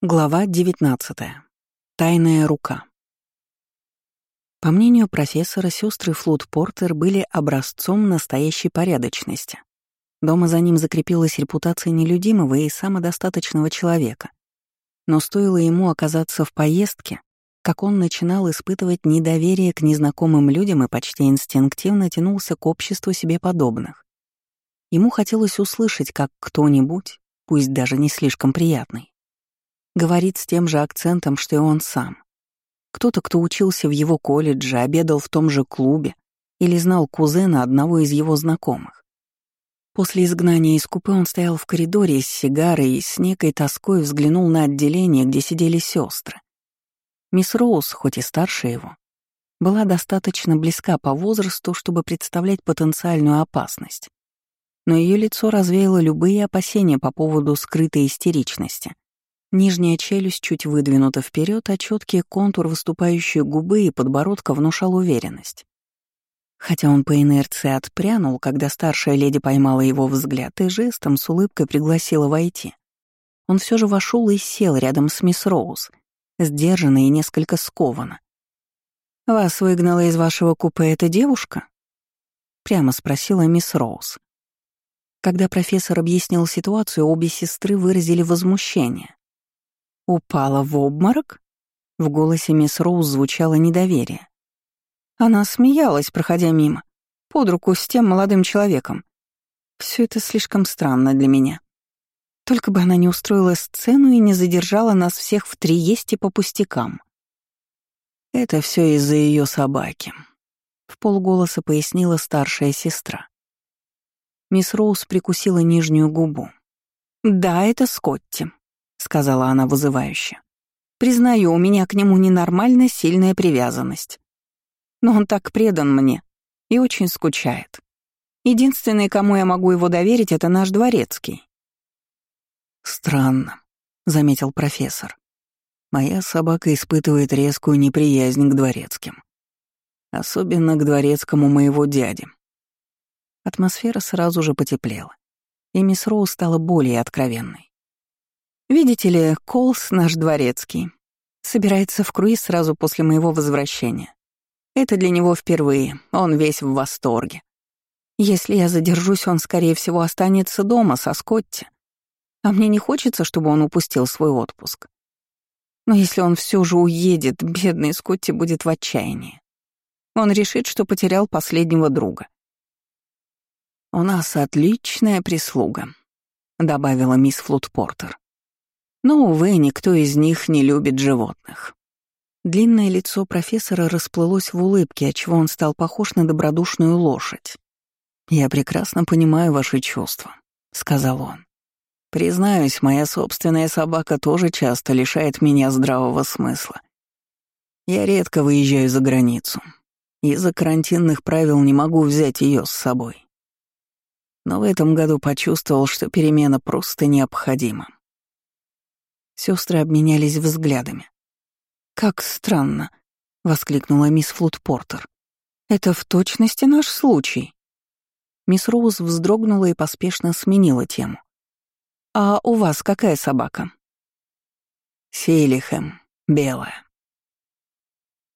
Глава 19. Тайная рука. По мнению профессора, сестры Флуд Портер были образцом настоящей порядочности. Дома за ним закрепилась репутация нелюдимого и самодостаточного человека. Но стоило ему оказаться в поездке, как он начинал испытывать недоверие к незнакомым людям и почти инстинктивно тянулся к обществу себе подобных. Ему хотелось услышать, как кто-нибудь, пусть даже не слишком приятный, Говорит с тем же акцентом, что и он сам. Кто-то, кто учился в его колледже, обедал в том же клубе или знал кузена одного из его знакомых. После изгнания из купе он стоял в коридоре с сигарой и с некой тоской взглянул на отделение, где сидели сестры. Мисс Роуз, хоть и старше его, была достаточно близка по возрасту, чтобы представлять потенциальную опасность. Но ее лицо развеяло любые опасения по поводу скрытой истеричности — Нижняя челюсть чуть выдвинута вперед, а четкий контур выступающей губы и подбородка внушал уверенность. Хотя он по инерции отпрянул, когда старшая леди поймала его взгляд и жестом с улыбкой пригласила войти. Он все же вошел и сел рядом с мисс Роуз, сдержанно и несколько скованно. «Вас выгнала из вашего купе эта девушка?» — прямо спросила мисс Роуз. Когда профессор объяснил ситуацию, обе сестры выразили возмущение. Упала в обморок? В голосе мисс Роуз звучало недоверие. Она смеялась, проходя мимо, под руку с тем молодым человеком. Все это слишком странно для меня. Только бы она не устроила сцену и не задержала нас всех в Триесте по пустякам. Это все из-за ее собаки. В полголоса пояснила старшая сестра. Мисс Роуз прикусила нижнюю губу. «Да, это Скотти. — сказала она вызывающе. «Признаю, у меня к нему ненормально сильная привязанность. Но он так предан мне и очень скучает. Единственный, кому я могу его доверить, это наш дворецкий». «Странно», — заметил профессор. «Моя собака испытывает резкую неприязнь к дворецким. Особенно к дворецкому моего дяди». Атмосфера сразу же потеплела, и мисс Роу стала более откровенной. Видите ли, Колс, наш дворецкий, собирается в круиз сразу после моего возвращения. Это для него впервые, он весь в восторге. Если я задержусь, он, скорее всего, останется дома со Скотти. А мне не хочется, чтобы он упустил свой отпуск. Но если он все же уедет, бедный Скотти будет в отчаянии. Он решит, что потерял последнего друга. «У нас отличная прислуга», — добавила мисс Флутпортер. Но, увы, никто из них не любит животных. Длинное лицо профессора расплылось в улыбке, отчего он стал похож на добродушную лошадь. «Я прекрасно понимаю ваши чувства», — сказал он. «Признаюсь, моя собственная собака тоже часто лишает меня здравого смысла. Я редко выезжаю за границу. Из-за карантинных правил не могу взять ее с собой. Но в этом году почувствовал, что перемена просто необходима. Сестры обменялись взглядами. «Как странно!» — воскликнула мисс Флутпортер. «Это в точности наш случай». Мисс Роуз вздрогнула и поспешно сменила тему. «А у вас какая собака?» «Сейлихэм, белая».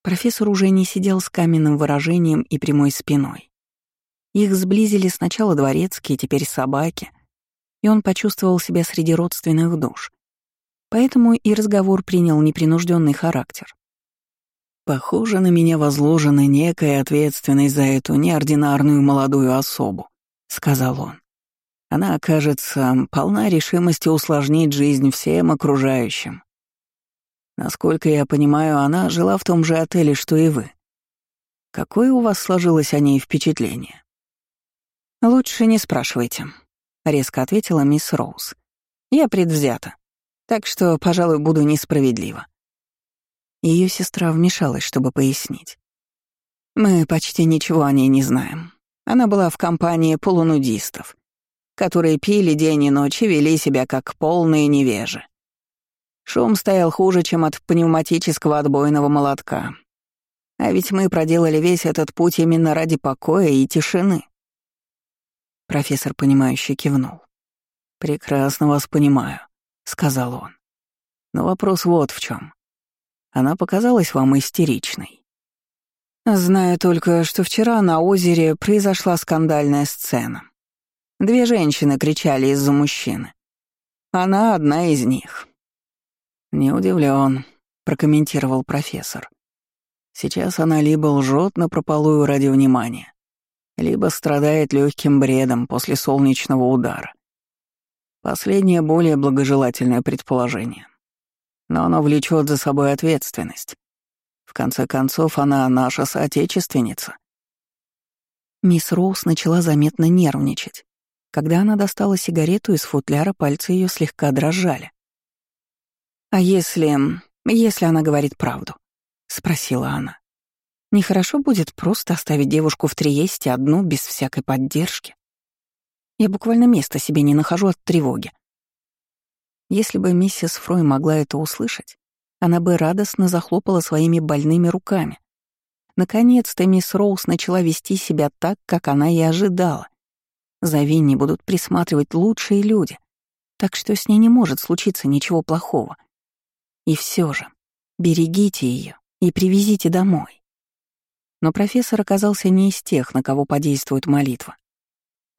Профессор уже не сидел с каменным выражением и прямой спиной. Их сблизили сначала дворецкие, теперь собаки, и он почувствовал себя среди родственных душ. Поэтому и разговор принял непринужденный характер. «Похоже, на меня возложена некая ответственность за эту неординарную молодую особу», — сказал он. «Она, окажется, полна решимости усложнить жизнь всем окружающим. Насколько я понимаю, она жила в том же отеле, что и вы. Какое у вас сложилось о ней впечатление?» «Лучше не спрашивайте», — резко ответила мисс Роуз. «Я предвзята. Так что, пожалуй, буду несправедлива. Ее сестра вмешалась, чтобы пояснить. Мы почти ничего о ней не знаем. Она была в компании полунудистов, которые пили день и ночь и вели себя как полные невежи. Шум стоял хуже, чем от пневматического отбойного молотка. А ведь мы проделали весь этот путь именно ради покоя и тишины. Профессор, понимающе кивнул. «Прекрасно вас понимаю. — сказал он. Но вопрос вот в чем. Она показалась вам истеричной. Знаю только, что вчера на озере произошла скандальная сцена. Две женщины кричали из-за мужчины. Она одна из них. Не удивлен, прокомментировал профессор. Сейчас она либо лжет на прополую ради внимания, либо страдает легким бредом после солнечного удара. Последнее более благожелательное предположение. Но оно влечет за собой ответственность. В конце концов, она наша соотечественница. Мисс Роуз начала заметно нервничать. Когда она достала сигарету из футляра, пальцы ее слегка дрожали. «А если... если она говорит правду?» — спросила она. «Нехорошо будет просто оставить девушку в Триесте одну, без всякой поддержки. Я буквально места себе не нахожу от тревоги». Если бы миссис Фрой могла это услышать, она бы радостно захлопала своими больными руками. Наконец-то мисс Роуз начала вести себя так, как она и ожидала. За Винни будут присматривать лучшие люди, так что с ней не может случиться ничего плохого. И все же, берегите ее и привезите домой. Но профессор оказался не из тех, на кого подействует молитва.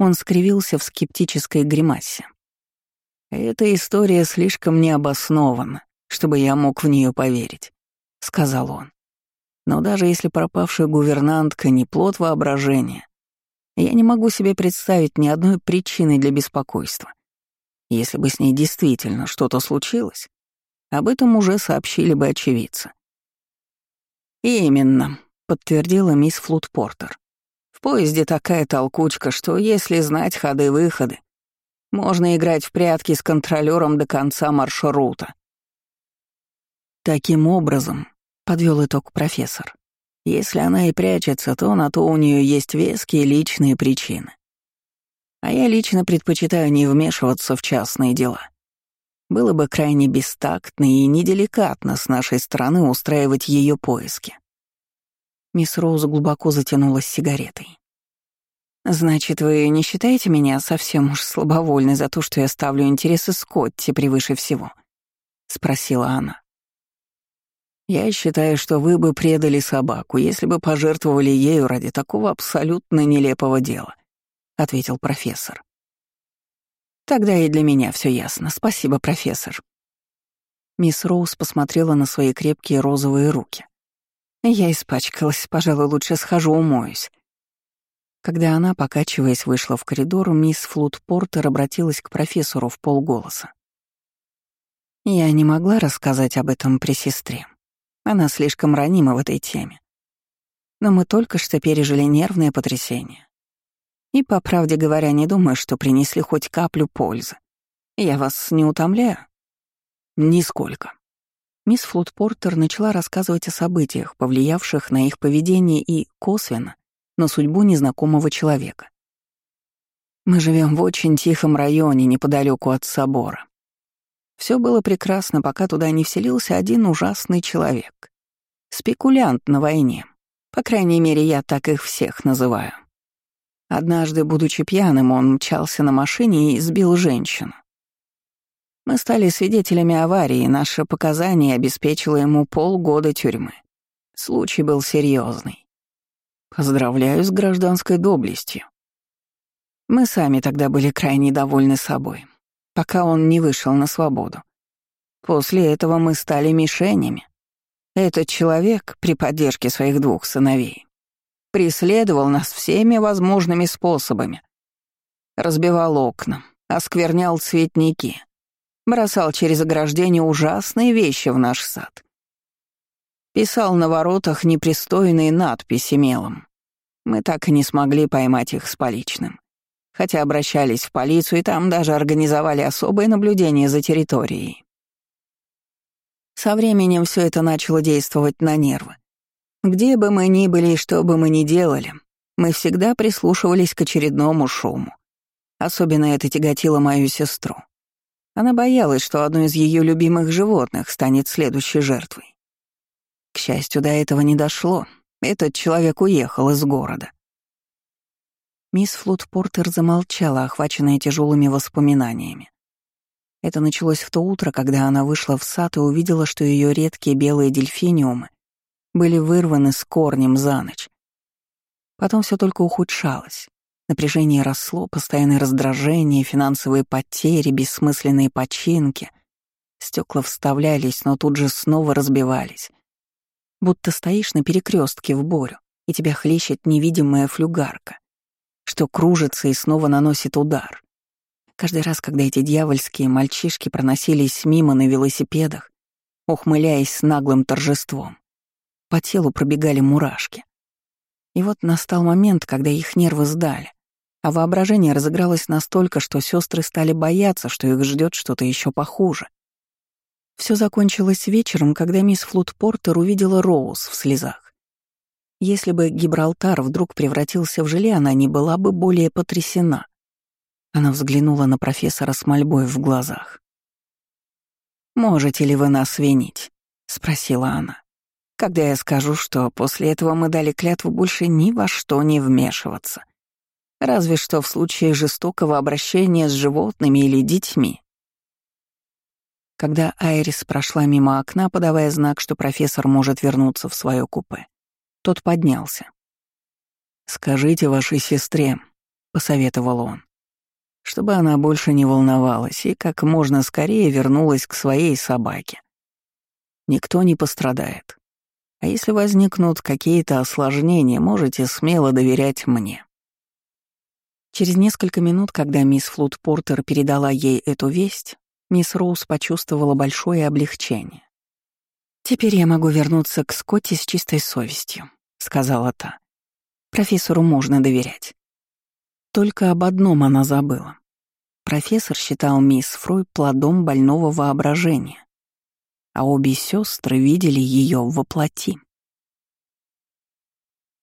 Он скривился в скептической гримасе. «Эта история слишком необоснована, чтобы я мог в нее поверить», — сказал он. «Но даже если пропавшая гувернантка не плод воображения, я не могу себе представить ни одной причины для беспокойства. Если бы с ней действительно что-то случилось, об этом уже сообщили бы очевидцы. «Именно», — подтвердила мисс Флутпортер. «В поезде такая толкучка, что если знать ходы-выходы, можно играть в прятки с контролером до конца маршрута». Таким образом, — подвел итог профессор, если она и прячется, то на то у нее есть веские личные причины. А я лично предпочитаю не вмешиваться в частные дела. Было бы крайне бестактно и неделикатно с нашей стороны устраивать ее поиски. Мисс Роуз глубоко затянулась сигаретой. «Значит, вы не считаете меня совсем уж слабовольной за то, что я ставлю интересы Скотти превыше всего?» — спросила она. Я считаю, что вы бы предали собаку, если бы пожертвовали ею ради такого абсолютно нелепого дела», — ответил профессор. «Тогда и для меня все ясно. Спасибо, профессор». Мисс Роуз посмотрела на свои крепкие розовые руки. «Я испачкалась, пожалуй, лучше схожу умоюсь». Когда она, покачиваясь, вышла в коридор, мисс Флут Портер обратилась к профессору в полголоса. «Я не могла рассказать об этом при сестре. Она слишком ранима в этой теме. Но мы только что пережили нервное потрясение. И, по правде говоря, не думаю, что принесли хоть каплю пользы. Я вас не утомляю? Нисколько. Мисс Флутпортер начала рассказывать о событиях, повлиявших на их поведение и, косвенно, на судьбу незнакомого человека. Мы живем в очень тихом районе неподалеку от собора. Все было прекрасно, пока туда не вселился один ужасный человек. Спекулянт на войне. По крайней мере, я так их всех называю. Однажды, будучи пьяным, он мчался на машине и сбил женщину. Мы стали свидетелями аварии, наше показание обеспечило ему полгода тюрьмы. Случай был серьезный. Поздравляю с гражданской доблестью. Мы сами тогда были крайне довольны собой пока он не вышел на свободу. После этого мы стали мишенями. Этот человек, при поддержке своих двух сыновей, преследовал нас всеми возможными способами. Разбивал окна, осквернял цветники, бросал через ограждение ужасные вещи в наш сад. Писал на воротах непристойные надписи мелом. Мы так и не смогли поймать их с поличным хотя обращались в полицию и там даже организовали особое наблюдение за территорией. Со временем все это начало действовать на нервы. Где бы мы ни были и что бы мы ни делали, мы всегда прислушивались к очередному шуму. Особенно это тяготило мою сестру. Она боялась, что одно из ее любимых животных станет следующей жертвой. К счастью, до этого не дошло. Этот человек уехал из города. Мисс Флутпортер замолчала, охваченная тяжелыми воспоминаниями. Это началось в то утро, когда она вышла в сад и увидела, что ее редкие белые дельфиниумы были вырваны с корнем за ночь. Потом все только ухудшалось. Напряжение росло, постоянное раздражение, финансовые потери, бессмысленные починки. Стекла вставлялись, но тут же снова разбивались. Будто стоишь на перекрестке в борю, и тебя хлещет невидимая флюгарка, что кружится и снова наносит удар. Каждый раз, когда эти дьявольские мальчишки проносились мимо на велосипедах, ухмыляясь с наглым торжеством, по телу пробегали мурашки. И вот настал момент, когда их нервы сдали, а воображение разыгралось настолько, что сестры стали бояться, что их ждет что-то еще похуже. Все закончилось вечером, когда мисс Флут Портер увидела Роуз в слезах. Если бы Гибралтар вдруг превратился в желе, она не была бы более потрясена. Она взглянула на профессора с мольбой в глазах. «Можете ли вы нас винить?» — спросила она когда я скажу, что после этого мы дали клятву больше ни во что не вмешиваться. Разве что в случае жестокого обращения с животными или детьми. Когда Айрис прошла мимо окна, подавая знак, что профессор может вернуться в свое купе, тот поднялся. «Скажите вашей сестре», — посоветовал он, чтобы она больше не волновалась и как можно скорее вернулась к своей собаке. Никто не пострадает. А если возникнут какие-то осложнения, можете смело доверять мне». Через несколько минут, когда мисс Флуд Портер передала ей эту весть, мисс Роуз почувствовала большое облегчение. «Теперь я могу вернуться к Скотти с чистой совестью», — сказала та. «Профессору можно доверять». Только об одном она забыла. Профессор считал мисс Фрой плодом больного воображения а обе сестры видели ее воплоти.